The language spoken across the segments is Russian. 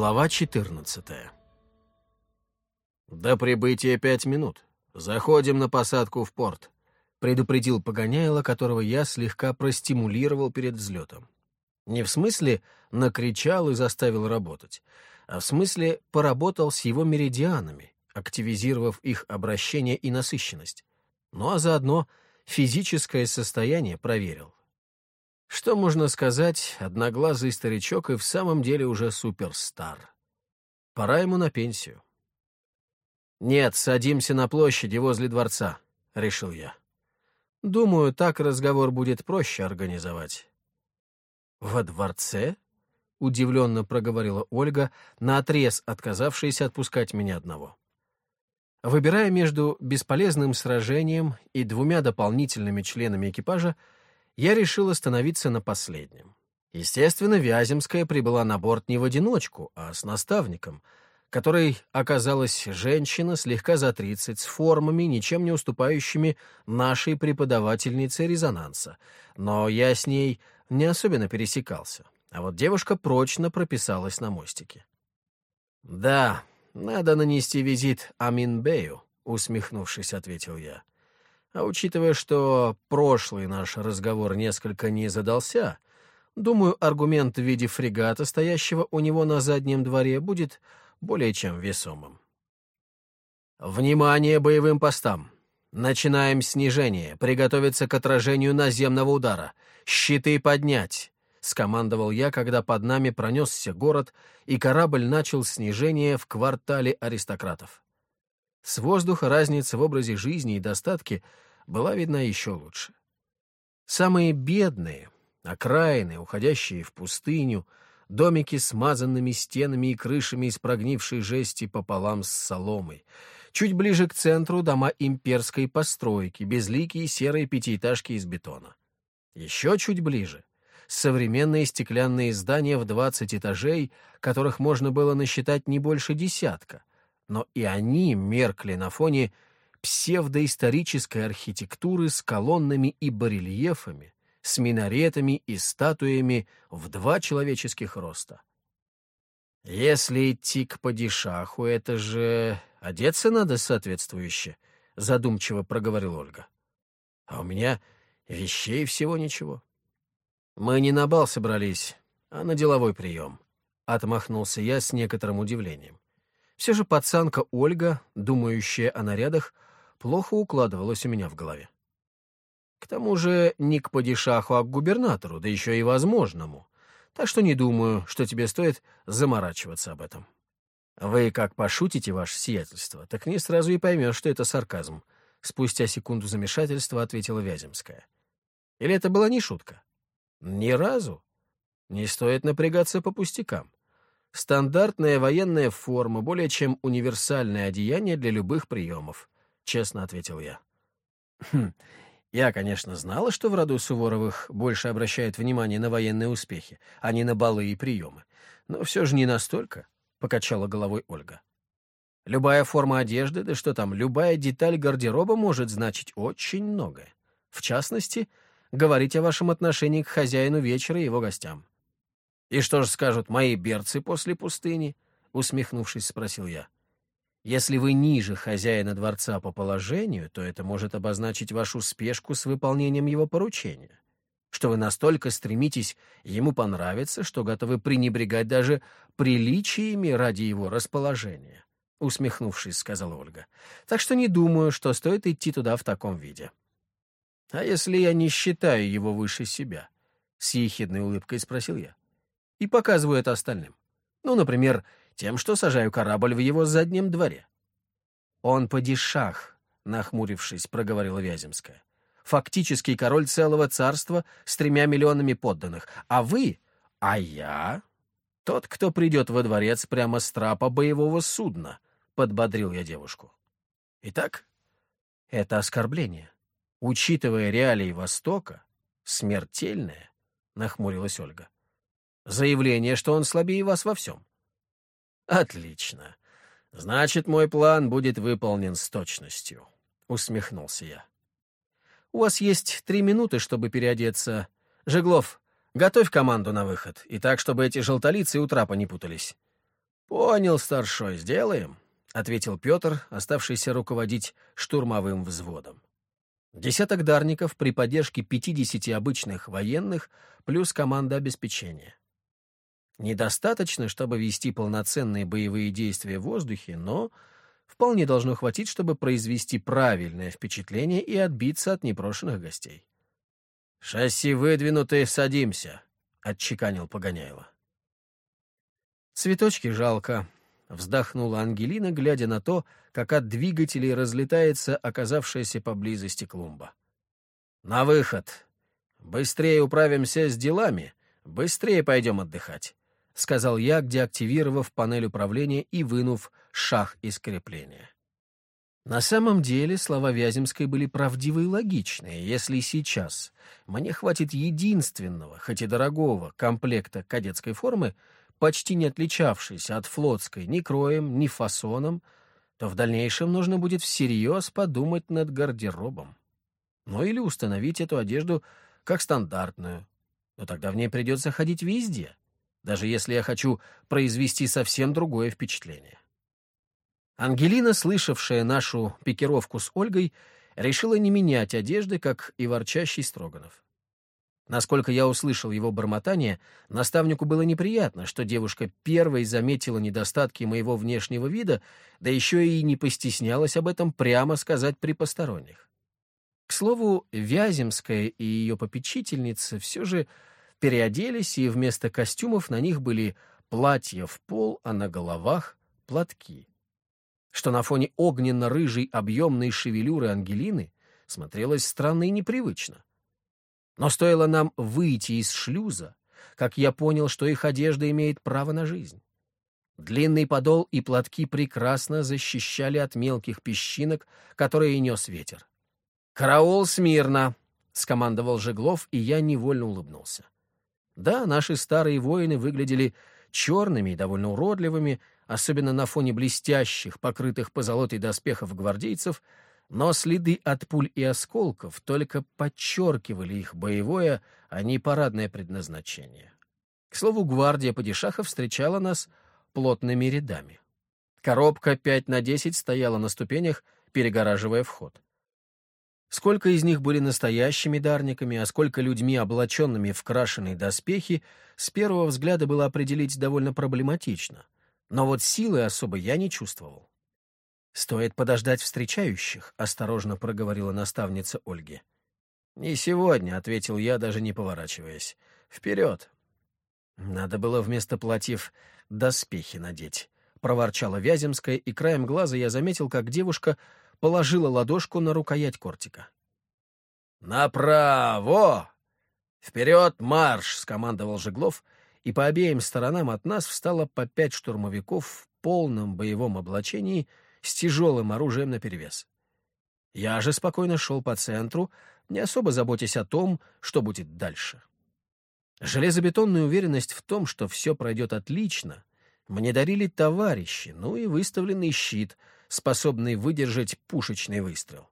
Глава 14 «До прибытия пять минут. Заходим на посадку в порт», — предупредил Погоняйло, которого я слегка простимулировал перед взлетом. Не в смысле накричал и заставил работать, а в смысле поработал с его меридианами, активизировав их обращение и насыщенность. Ну а заодно физическое состояние проверил. Что можно сказать, одноглазый старичок и в самом деле уже суперстар. Пора ему на пенсию. «Нет, садимся на площади возле дворца», — решил я. «Думаю, так разговор будет проще организовать». «Во дворце?» — удивленно проговорила Ольга, наотрез отказавшаяся отпускать меня одного. Выбирая между бесполезным сражением и двумя дополнительными членами экипажа, я решил остановиться на последнем. Естественно, Вяземская прибыла на борт не в одиночку, а с наставником, которой оказалась женщина слегка за тридцать, с формами, ничем не уступающими нашей преподавательнице резонанса. Но я с ней не особенно пересекался, а вот девушка прочно прописалась на мостике. «Да, надо нанести визит Аминбею», — усмехнувшись, ответил я. А учитывая, что прошлый наш разговор несколько не задался, думаю, аргумент в виде фрегата, стоящего у него на заднем дворе, будет более чем весомым. Внимание боевым постам! Начинаем снижение, приготовиться к отражению наземного удара. Щиты поднять! — скомандовал я, когда под нами пронесся город, и корабль начал снижение в квартале аристократов. С воздуха разница в образе жизни и достатке была видна еще лучше. Самые бедные, окраины, уходящие в пустыню, домики с мазанными стенами и крышами из прогнившей жести пополам с соломой. Чуть ближе к центру дома имперской постройки, безликие серые пятиэтажки из бетона. Еще чуть ближе — современные стеклянные здания в 20 этажей, которых можно было насчитать не больше десятка, но и они меркли на фоне псевдоисторической архитектуры с колоннами и барельефами, с минаретами и статуями в два человеческих роста. «Если идти к падишаху, это же одеться надо соответствующе», — задумчиво проговорил Ольга. «А у меня вещей всего ничего». «Мы не на бал собрались, а на деловой прием», — отмахнулся я с некоторым удивлением. Все же пацанка Ольга, думающая о нарядах, плохо укладывалась у меня в голове. К тому же не к падишаху, а к губернатору, да еще и возможному. Так что не думаю, что тебе стоит заморачиваться об этом. Вы как пошутите, ваше сиятельство, так не сразу и поймешь, что это сарказм. Спустя секунду замешательства ответила Вяземская. Или это была не шутка? Ни разу. Не стоит напрягаться по пустякам. Стандартная военная форма, более чем универсальное одеяние для любых приемов, — честно ответил я. Хм, я, конечно, знала, что в роду Суворовых больше обращают внимание на военные успехи, а не на балы и приемы. Но все же не настолько, — покачала головой Ольга. Любая форма одежды, да что там, любая деталь гардероба может значить очень многое. В частности, говорить о вашем отношении к хозяину вечера и его гостям. «И что же скажут мои берцы после пустыни?» — усмехнувшись, спросил я. «Если вы ниже хозяина дворца по положению, то это может обозначить вашу спешку с выполнением его поручения, что вы настолько стремитесь ему понравиться, что готовы пренебрегать даже приличиями ради его расположения», — усмехнувшись, сказала Ольга. «Так что не думаю, что стоит идти туда в таком виде». «А если я не считаю его выше себя?» — с ехидной улыбкой спросил я и показываю это остальным. Ну, например, тем, что сажаю корабль в его заднем дворе. «Он падишах», — нахмурившись, проговорила Вяземская. «Фактический король целого царства с тремя миллионами подданных. А вы? А я? Тот, кто придет во дворец прямо с трапа боевого судна», — подбодрил я девушку. «Итак, это оскорбление. Учитывая реалии Востока, смертельное», — нахмурилась Ольга. Заявление, что он слабее вас во всем. Отлично. Значит, мой план будет выполнен с точностью, усмехнулся я. У вас есть три минуты, чтобы переодеться. Жеглов, готовь команду на выход, и так, чтобы эти желтолицы у трапа не путались. «Понял, старшой, сделаем», — ответил Петр, оставшийся руководить штурмовым взводом. Десяток дарников при поддержке 50 обычных военных плюс команда обеспечения. Недостаточно, чтобы вести полноценные боевые действия в воздухе, но вполне должно хватить, чтобы произвести правильное впечатление и отбиться от непрошенных гостей. «Шасси выдвинуты, садимся», — отчеканил Погоняева. «Цветочки жалко», — вздохнула Ангелина, глядя на то, как от двигателей разлетается оказавшаяся поблизости клумба. «На выход! Быстрее управимся с делами, быстрее пойдем отдыхать», — сказал я, деактивировав панель управления и вынув шаг из крепления. На самом деле слова Вяземской были правдивы и логичны. Если сейчас мне хватит единственного, хоть и дорогого, комплекта кадетской формы, почти не отличавшейся от флотской ни кроем, ни фасоном, то в дальнейшем нужно будет всерьез подумать над гардеробом. Ну или установить эту одежду как стандартную. Но тогда в ней придется ходить везде, даже если я хочу произвести совсем другое впечатление. Ангелина, слышавшая нашу пикировку с Ольгой, решила не менять одежды, как и ворчащий Строганов. Насколько я услышал его бормотание, наставнику было неприятно, что девушка первой заметила недостатки моего внешнего вида, да еще и не постеснялась об этом прямо сказать при посторонних. К слову, Вяземская и ее попечительница все же переоделись, и вместо костюмов на них были платья в пол, а на головах — платки что на фоне огненно-рыжей объемной шевелюры Ангелины смотрелось странно и непривычно. Но стоило нам выйти из шлюза, как я понял, что их одежда имеет право на жизнь. Длинный подол и платки прекрасно защищали от мелких песчинок, которые нес ветер. «Караул смирно!» — скомандовал Жеглов, и я невольно улыбнулся. Да, наши старые воины выглядели черными и довольно уродливыми, особенно на фоне блестящих, покрытых позолотой доспехов гвардейцев, но следы от пуль и осколков только подчеркивали их боевое, а не парадное предназначение. К слову, гвардия падишаха встречала нас плотными рядами. Коробка 5 на 10 стояла на ступенях, перегораживая вход. Сколько из них были настоящими дарниками, а сколько людьми, облаченными в крашеные доспехи, с первого взгляда было определить довольно проблематично — но вот силы особо я не чувствовал. «Стоит подождать встречающих», — осторожно проговорила наставница Ольги. «Не сегодня», — ответил я, даже не поворачиваясь. «Вперед!» «Надо было вместо платьев доспехи надеть», — проворчала Вяземская, и краем глаза я заметил, как девушка положила ладошку на рукоять кортика. «Направо! Вперед, марш!» — скомандовал Жеглов — и по обеим сторонам от нас встало по пять штурмовиков в полном боевом облачении с тяжелым оружием наперевес. Я же спокойно шел по центру, не особо заботясь о том, что будет дальше. Железобетонная уверенность в том, что все пройдет отлично, мне дарили товарищи, ну и выставленный щит, способный выдержать пушечный выстрел.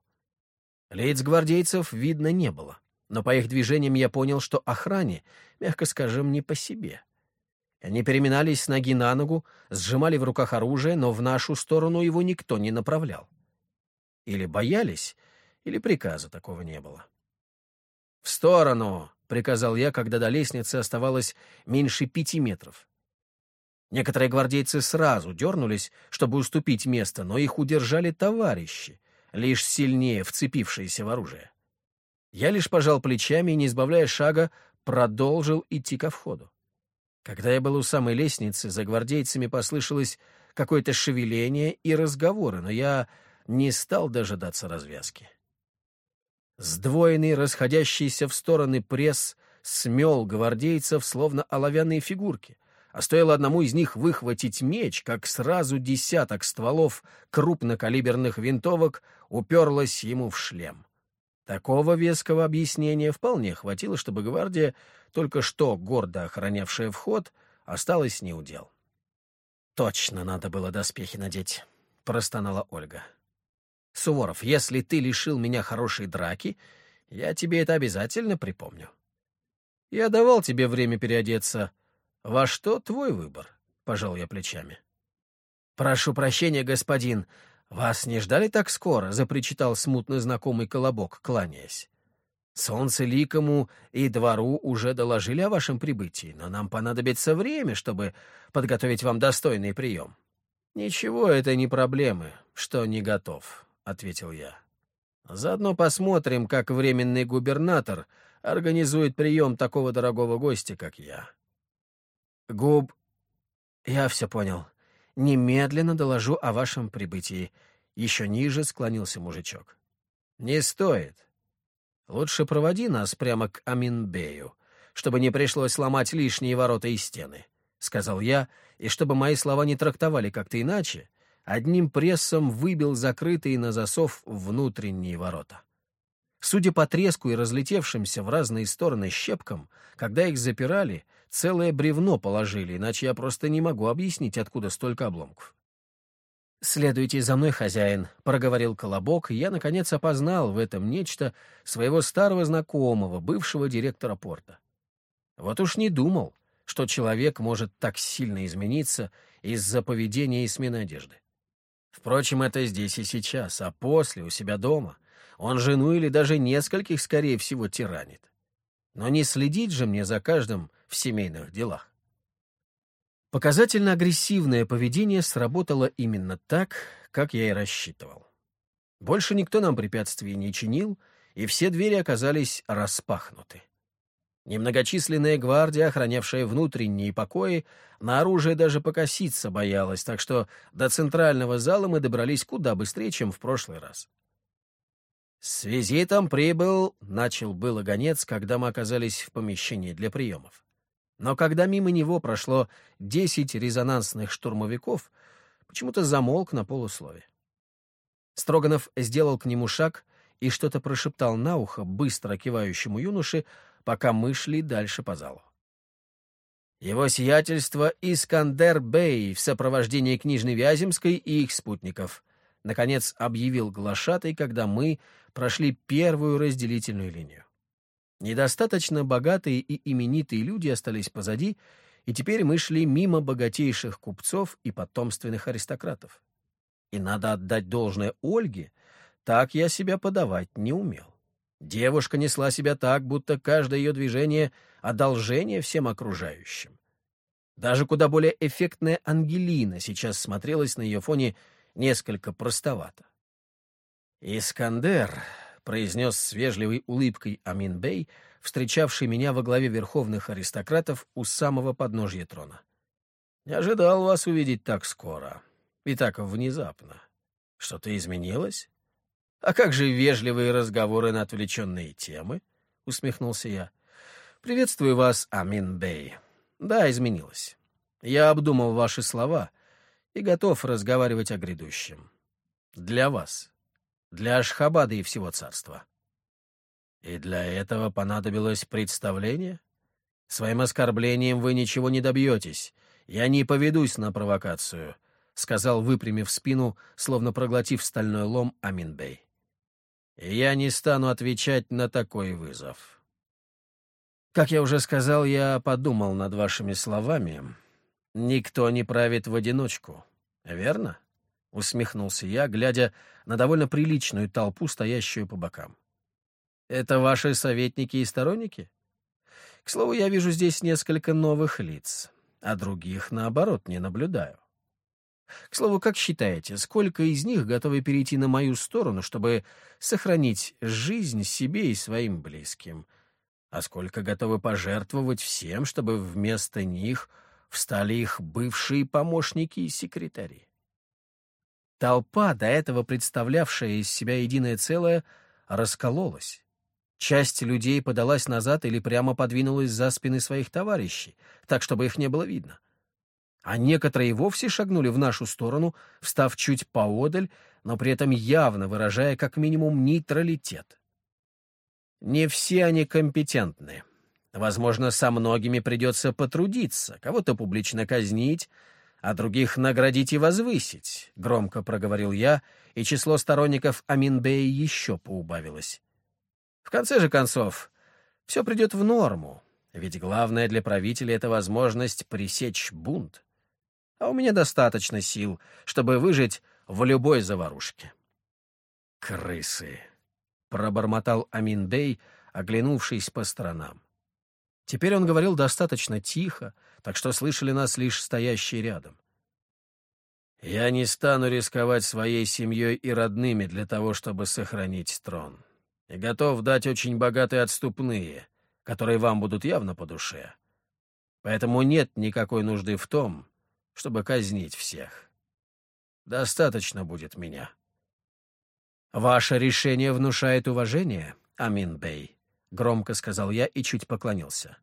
Лиц видно не было но по их движениям я понял, что охране, мягко скажем, не по себе. Они переминались с ноги на ногу, сжимали в руках оружие, но в нашу сторону его никто не направлял. Или боялись, или приказа такого не было. «В сторону!» — приказал я, когда до лестницы оставалось меньше пяти метров. Некоторые гвардейцы сразу дернулись, чтобы уступить место, но их удержали товарищи, лишь сильнее вцепившиеся в оружие. Я лишь пожал плечами и, не избавляя шага, продолжил идти ко входу. Когда я был у самой лестницы, за гвардейцами послышалось какое-то шевеление и разговоры, но я не стал дожидаться развязки. Сдвоенный, расходящийся в стороны пресс смел гвардейцев, словно оловянные фигурки, а стоило одному из них выхватить меч, как сразу десяток стволов крупнокалиберных винтовок уперлось ему в шлем. Такого веского объяснения вполне хватило, чтобы гвардия, только что гордо охранявшая вход, осталась неудел. «Точно надо было доспехи надеть», — простонала Ольга. «Суворов, если ты лишил меня хорошей драки, я тебе это обязательно припомню. Я давал тебе время переодеться. Во что твой выбор?» — пожал я плечами. «Прошу прощения, господин, вас не ждали так скоро?» — запричитал смутно знакомый колобок, кланяясь. «Солнце ликому и двору уже доложили о вашем прибытии, но нам понадобится время, чтобы подготовить вам достойный прием». «Ничего, это не проблемы, что не готов», — ответил я. «Заодно посмотрим, как временный губернатор организует прием такого дорогого гостя, как я». «Губ...» «Я все понял. Немедленно доложу о вашем прибытии». Еще ниже склонился мужичок. «Не стоит. Лучше проводи нас прямо к Аминбею, чтобы не пришлось ломать лишние ворота и стены», — сказал я, и чтобы мои слова не трактовали как-то иначе, одним прессом выбил закрытые на засов внутренние ворота. Судя по треску и разлетевшимся в разные стороны щепкам, когда их запирали, целое бревно положили, иначе я просто не могу объяснить, откуда столько обломков. «Следуйте за мной, хозяин», — проговорил Колобок, и я, наконец, опознал в этом нечто своего старого знакомого, бывшего директора порта. Вот уж не думал, что человек может так сильно измениться из-за поведения и смены одежды. Впрочем, это здесь и сейчас, а после, у себя дома, он жену или даже нескольких, скорее всего, тиранит. Но не следить же мне за каждым в семейных делах. Показательно агрессивное поведение сработало именно так, как я и рассчитывал. Больше никто нам препятствий не чинил, и все двери оказались распахнуты. Немногочисленная гвардия, охранявшая внутренние покои, на оружие даже покоситься боялась, так что до центрального зала мы добрались куда быстрее, чем в прошлый раз. «С визитом прибыл», — начал было гонец, когда мы оказались в помещении для приемов. Но когда мимо него прошло десять резонансных штурмовиков, почему-то замолк на полуслове. Строганов сделал к нему шаг и что-то прошептал на ухо быстро кивающему юноше, пока мы шли дальше по залу. Его сиятельство Искандер Бей в сопровождении княжны Вяземской и их спутников, наконец объявил глашатай, когда мы прошли первую разделительную линию. Недостаточно богатые и именитые люди остались позади, и теперь мы шли мимо богатейших купцов и потомственных аристократов. И надо отдать должное Ольге, так я себя подавать не умел. Девушка несла себя так, будто каждое ее движение — одолжение всем окружающим. Даже куда более эффектная Ангелина сейчас смотрелась на ее фоне несколько простовато. «Искандер», — произнес с вежливой улыбкой Аминбей, встречавший меня во главе верховных аристократов у самого подножья трона. «Не ожидал вас увидеть так скоро и так внезапно. Что-то изменилось?» «А как же вежливые разговоры на отвлеченные темы?» — усмехнулся я. «Приветствую вас, Амин Бей. Да, изменилось. Я обдумал ваши слова и готов разговаривать о грядущем. Для вас, для Ашхабада и всего царства». «И для этого понадобилось представление? Своим оскорблением вы ничего не добьетесь. Я не поведусь на провокацию», — сказал, выпрямив спину, словно проглотив стальной лом Аминбей я не стану отвечать на такой вызов. Как я уже сказал, я подумал над вашими словами. Никто не правит в одиночку, верно? Усмехнулся я, глядя на довольно приличную толпу, стоящую по бокам. Это ваши советники и сторонники? К слову, я вижу здесь несколько новых лиц, а других, наоборот, не наблюдаю. К слову, как считаете, сколько из них готовы перейти на мою сторону, чтобы сохранить жизнь себе и своим близким? А сколько готовы пожертвовать всем, чтобы вместо них встали их бывшие помощники и секретари? Толпа, до этого представлявшая из себя единое целое, раскололась. Часть людей подалась назад или прямо подвинулась за спины своих товарищей, так, чтобы их не было видно а некоторые вовсе шагнули в нашу сторону, встав чуть поодаль, но при этом явно выражая как минимум нейтралитет. Не все они компетентны. Возможно, со многими придется потрудиться, кого-то публично казнить, а других наградить и возвысить, — громко проговорил я, и число сторонников Аминбея еще поубавилось. В конце же концов, все придет в норму, ведь главное для правителя — это возможность пресечь бунт. а у меня достаточно сил, чтобы выжить в любой заварушке. «Крысы!» — пробормотал Аминдей, оглянувшись по сторонам. Теперь он говорил достаточно тихо, так что слышали нас лишь стоящие рядом. «Я не стану рисковать своей семьей и родными для того, чтобы сохранить трон, и готов дать очень богатые отступные, которые вам будут явно по душе. Поэтому нет никакой нужды в том, чтобы казнить всех. Достаточно будет меня». «Ваше решение внушает уважение, Амин-бей», — громко сказал я и чуть поклонился.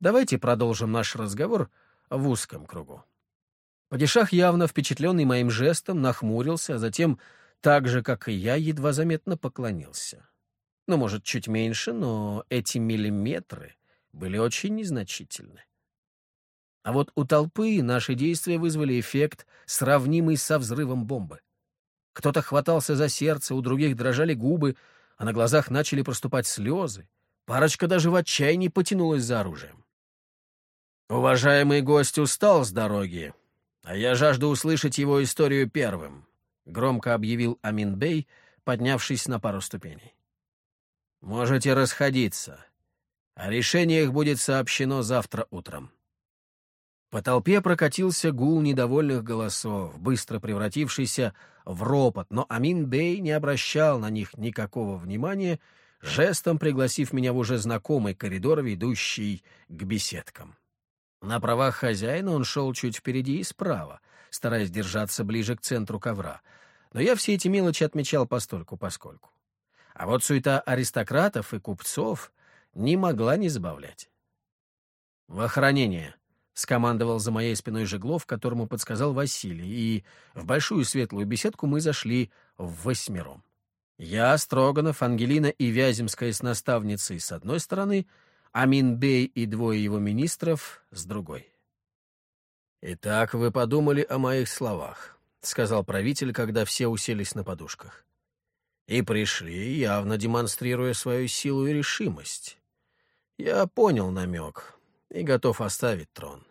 «Давайте продолжим наш разговор в узком кругу». Падишах, явно впечатленный моим жестом, нахмурился, а затем, так же, как и я, едва заметно поклонился. Ну, может, чуть меньше, но эти миллиметры были очень незначительны. А вот у толпы наши действия вызвали эффект, сравнимый со взрывом бомбы. Кто-то хватался за сердце, у других дрожали губы, а на глазах начали проступать слезы. Парочка даже в отчаянии потянулась за оружием. «Уважаемый гость устал с дороги, а я жажду услышать его историю первым», — громко объявил Аминбей, поднявшись на пару ступеней. «Можете расходиться. О решениях будет сообщено завтра утром». По толпе прокатился гул недовольных голосов, быстро превратившийся в ропот, но Амин Бей не обращал на них никакого внимания, жестом пригласив меня в уже знакомый коридор, ведущий к беседкам. На правах хозяина он шел чуть впереди и справа, стараясь держаться ближе к центру ковра, но я все эти мелочи отмечал постольку-поскольку. А вот суета аристократов и купцов не могла не забавлять. «В охранение!» — скомандовал за моей спиной Жеглов, которому подсказал Василий, и в большую светлую беседку мы зашли в восьмером. Я, Строганов, Ангелина и Вяземская с наставницей с одной стороны, Аминбей и двое его министров с другой. «Итак, вы подумали о моих словах», — сказал правитель, когда все уселись на подушках. «И пришли, явно демонстрируя свою силу и решимость. Я понял намек, и готов оставить трон.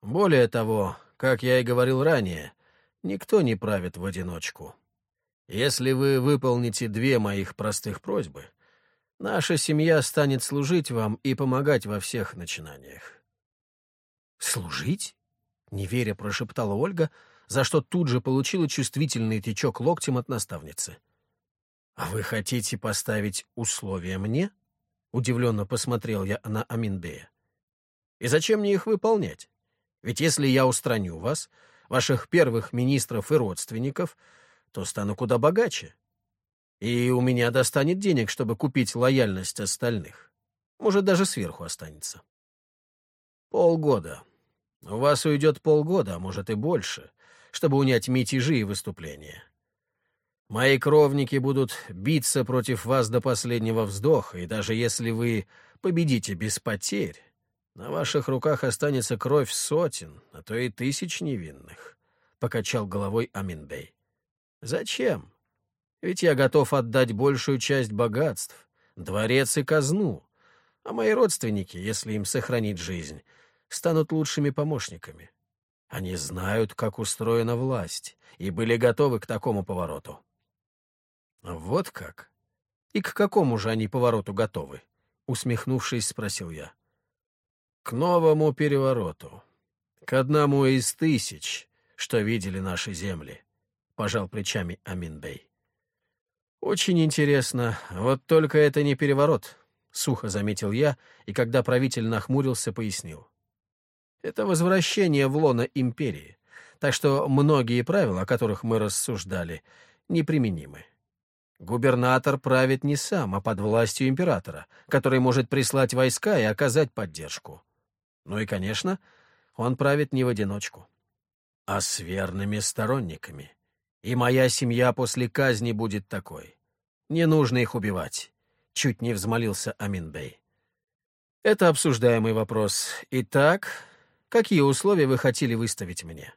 Более того, как я и говорил ранее, никто не правит в одиночку. Если вы выполните две моих простых просьбы, наша семья станет служить вам и помогать во всех начинаниях. «Служить?» — неверя прошептала Ольга, за что тут же получила чувствительный течок локтем от наставницы. «А вы хотите поставить условия мне?» — удивленно посмотрел я на Аминбея. И зачем мне их выполнять? Ведь если я устраню вас, ваших первых министров и родственников, то стану куда богаче. И у меня достанет денег, чтобы купить лояльность остальных. Может, даже сверху останется. Полгода. У вас уйдет полгода, а может и больше, чтобы унять мятежи и выступления. Мои кровники будут биться против вас до последнего вздоха, и даже если вы победите без потерь, на ваших руках останется кровь сотен, а то и тысяч невинных, — покачал головой Аминбей. Зачем? Ведь я готов отдать большую часть богатств, дворец и казну, а мои родственники, если им сохранить жизнь, станут лучшими помощниками. Они знают, как устроена власть, и были готовы к такому повороту. Вот как? И к какому же они повороту готовы? Усмехнувшись, спросил я к новому перевороту, к одному из тысяч, что видели наши земли, — пожал плечами Аминбей. Очень интересно, вот только это не переворот, — сухо заметил я, и когда правитель нахмурился, пояснил. Это возвращение в лоно империи, так что многие правила, о которых мы рассуждали, неприменимы. Губернатор правит не сам, а под властью императора, который может прислать войска и оказать поддержку. Ну и, конечно, он правит не в одиночку, а с верными сторонниками. И моя семья после казни будет такой. Не нужно их убивать. Чуть не взмолился Аминбей. Это обсуждаемый вопрос. Итак, какие условия вы хотели выставить мне?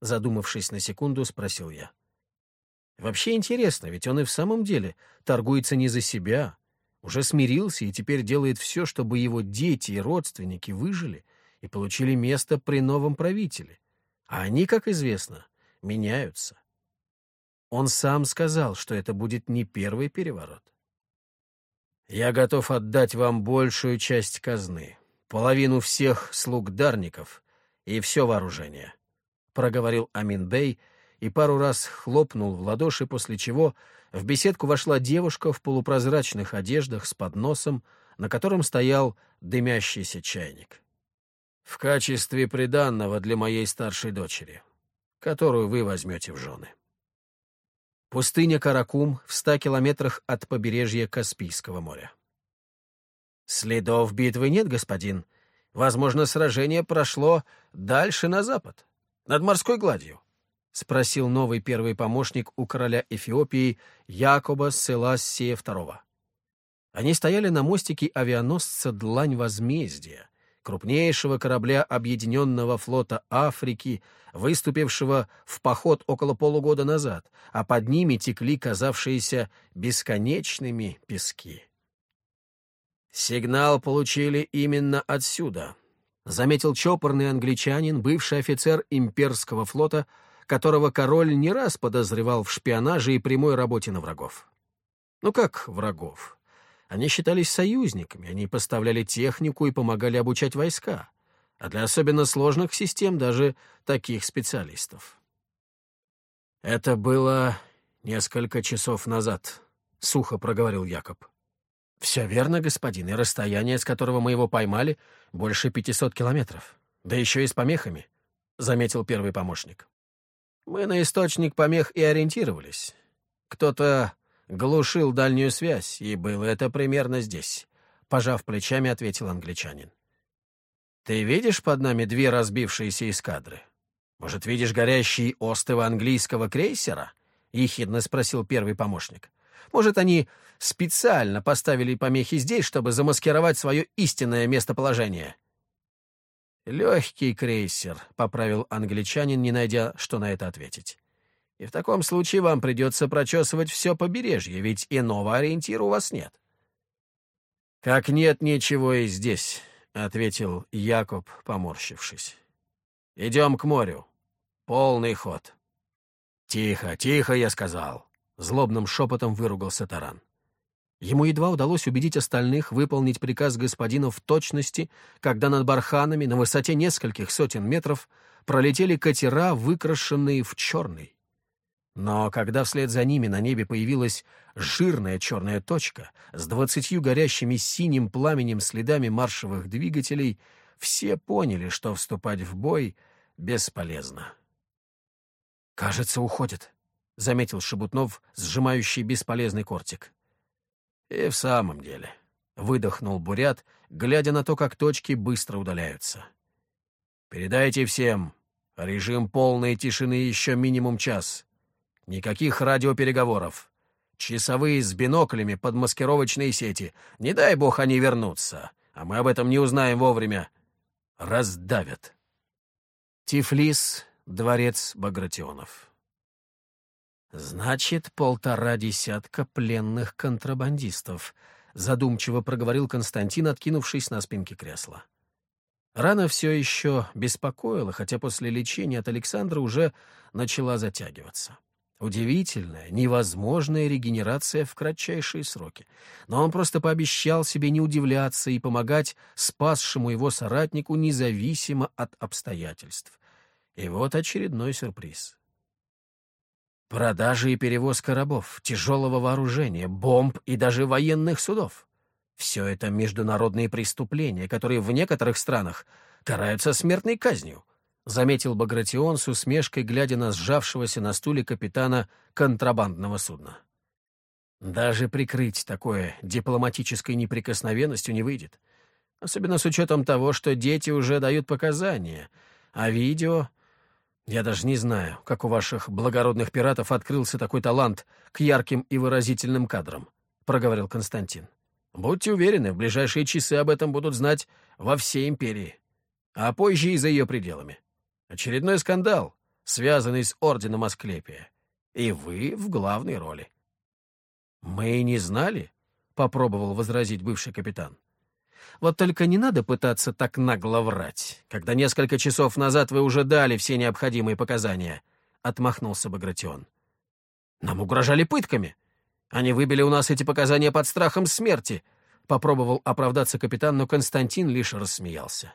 Задумавшись на секунду, спросил я. Вообще интересно, ведь он и в самом деле торгуется не за себя, уже смирился и теперь делает все, чтобы его дети и родственники выжили и получили место при новом правителе. А они, как известно, меняются. Он сам сказал, что это будет не первый переворот. «Я готов отдать вам большую часть казны, половину всех слуг дарников и все вооружение», — проговорил Аминбей и пару раз хлопнул в ладоши, после чего в беседку вошла девушка в полупрозрачных одеждах с подносом, на котором стоял дымящийся чайник. «В качестве приданного для моей старшей дочери, которую вы возьмете в жены». Пустыня Каракум в ста километрах от побережья Каспийского моря. «Следов битвы нет, господин. Возможно, сражение прошло дальше на запад, над морской гладью», — спросил новый первый помощник у короля Эфиопии Якоба Селассия II. Они стояли на мостике авианосца «Длань возмездия», крупнейшего корабля Объединенного флота Африки, выступившего в поход около полугода назад, а под ними текли казавшиеся бесконечными пески. «Сигнал получили именно отсюда», — заметил чопорный англичанин, бывший офицер имперского флота, которого король не раз подозревал в шпионаже и прямой работе на врагов. Ну как врагов? Они считались союзниками, они поставляли технику и помогали обучать войска, а для особенно сложных систем даже таких специалистов. «Это было несколько часов назад», — сухо проговорил Якоб. «Все верно, господин, и расстояние, с которого мы его поймали, больше пятисот километров. Да еще и с помехами», — заметил первый помощник. «Мы на источник помех и ориентировались. Кто-то глушил дальнюю связь, и было это примерно здесь», — пожав плечами, ответил англичанин. «Ты видишь под нами две разбившиеся эскадры? Может, видишь горящие остовы английского крейсера?» — ехидно спросил первый помощник. «Может, они специально поставили помехи здесь, чтобы замаскировать свое истинное местоположение?» «Легкий крейсер», — поправил англичанин, не найдя, что на это ответить. И в таком случае вам придется прочесывать все побережье, ведь иного ориентира у вас нет. «Как нет ничего и здесь», — ответил Якоб, поморщившись. «Идем к морю. Полный ход». «Тихо, тихо», — я сказал. Злобным шепотом выругался Таран. Ему едва удалось убедить остальных выполнить приказ господина в точности, когда над барханами на высоте нескольких сотен метров пролетели катера, выкрашенные в черный. Но когда вслед за ними на небе появилась жирная черная точка с двадцатью горящими синим пламенем следами маршевых двигателей, все поняли, что вступать в бой бесполезно. «Кажется, уходит», — заметил Шебутнов, сжимающий бесполезный кортик. «И в самом деле», — выдохнул Бурят, глядя на то, как точки быстро удаляются. «Передайте всем, режим полной тишины еще минимум час. Никаких радиопереговоров. Часовые с биноклями под маскировочные сети. Не дай бог они вернутся, а мы об этом не узнаем вовремя. Раздавят. Тифлис, дворец Багратионов. «Значит, полтора десятка пленных контрабандистов», — задумчиво проговорил Константин, откинувшись на спинке кресла. Рана все еще беспокоила, хотя после лечения от Александра уже начала затягиваться. Удивительная, невозможная регенерация в кратчайшие сроки. Но он просто пообещал себе не удивляться и помогать спасшему его соратнику независимо от обстоятельств. И вот очередной сюрприз. Продажи и перевозка рабов, тяжелого вооружения, бомб и даже военных судов. Все это международные преступления, которые в некоторых странах караются смертной казнью. — заметил Багратион с усмешкой, глядя на сжавшегося на стуле капитана контрабандного судна. «Даже прикрыть такое дипломатической неприкосновенностью не выйдет. Особенно с учетом того, что дети уже дают показания, а видео... Я даже не знаю, как у ваших благородных пиратов открылся такой талант к ярким и выразительным кадрам», — проговорил Константин. «Будьте уверены, в ближайшие часы об этом будут знать во всей империи, а позже и за ее пределами. Очередной скандал, связанный с орденом Асклепия. И вы в главной роли. «Мы не знали?» — попробовал возразить бывший капитан. Вот только не надо пытаться так нагло врать, когда несколько часов назад вы уже дали все необходимые показания», — отмахнулся Багратион. «Нам угрожали пытками. Они выбили у нас эти показания под страхом смерти», — попробовал оправдаться капитан, но Константин лишь рассмеялся.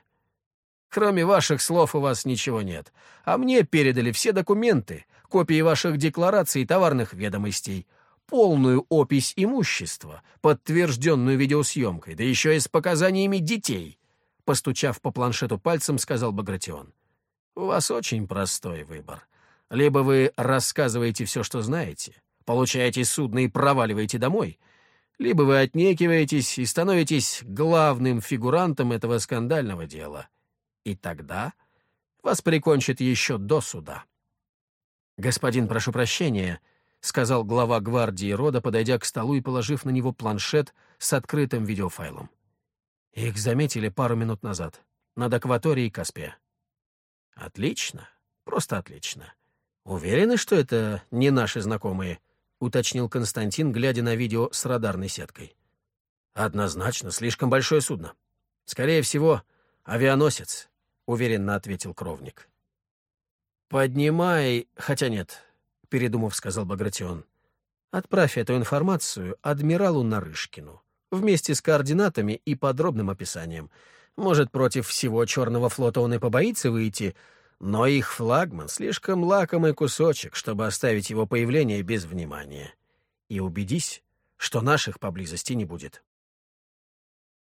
«Кроме ваших слов у вас ничего нет, а мне передали все документы, копии ваших деклараций и товарных ведомостей, полную опись имущества, подтвержденную видеосъемкой, да еще и с показаниями детей», — постучав по планшету пальцем, сказал Багратион. «У вас очень простой выбор. Либо вы рассказываете все, что знаете, получаете судно и проваливаете домой, либо вы отнекиваетесь и становитесь главным фигурантом этого скандального дела. И тогда вас прикончат еще до суда. «Господин, прошу прощения», — сказал глава гвардии рода, подойдя к столу и положив на него планшет с открытым видеофайлом. Их заметили пару минут назад, над акваторией Каспия. «Отлично, просто отлично. Уверены, что это не наши знакомые?» — уточнил Константин, глядя на видео с радарной сеткой. «Однозначно, слишком большое судно. Скорее всего, авианосец», — уверенно ответил Кровник. «Поднимай... Хотя нет», — передумав, сказал Багратион. «Отправь эту информацию адмиралу Нарышкину вместе с координатами и подробным описанием. Может, против всего Черного флота он и побоится выйти, но их флагман — слишком лакомый кусочек, чтобы оставить его появление без внимания. И убедись, что наших поблизости не будет.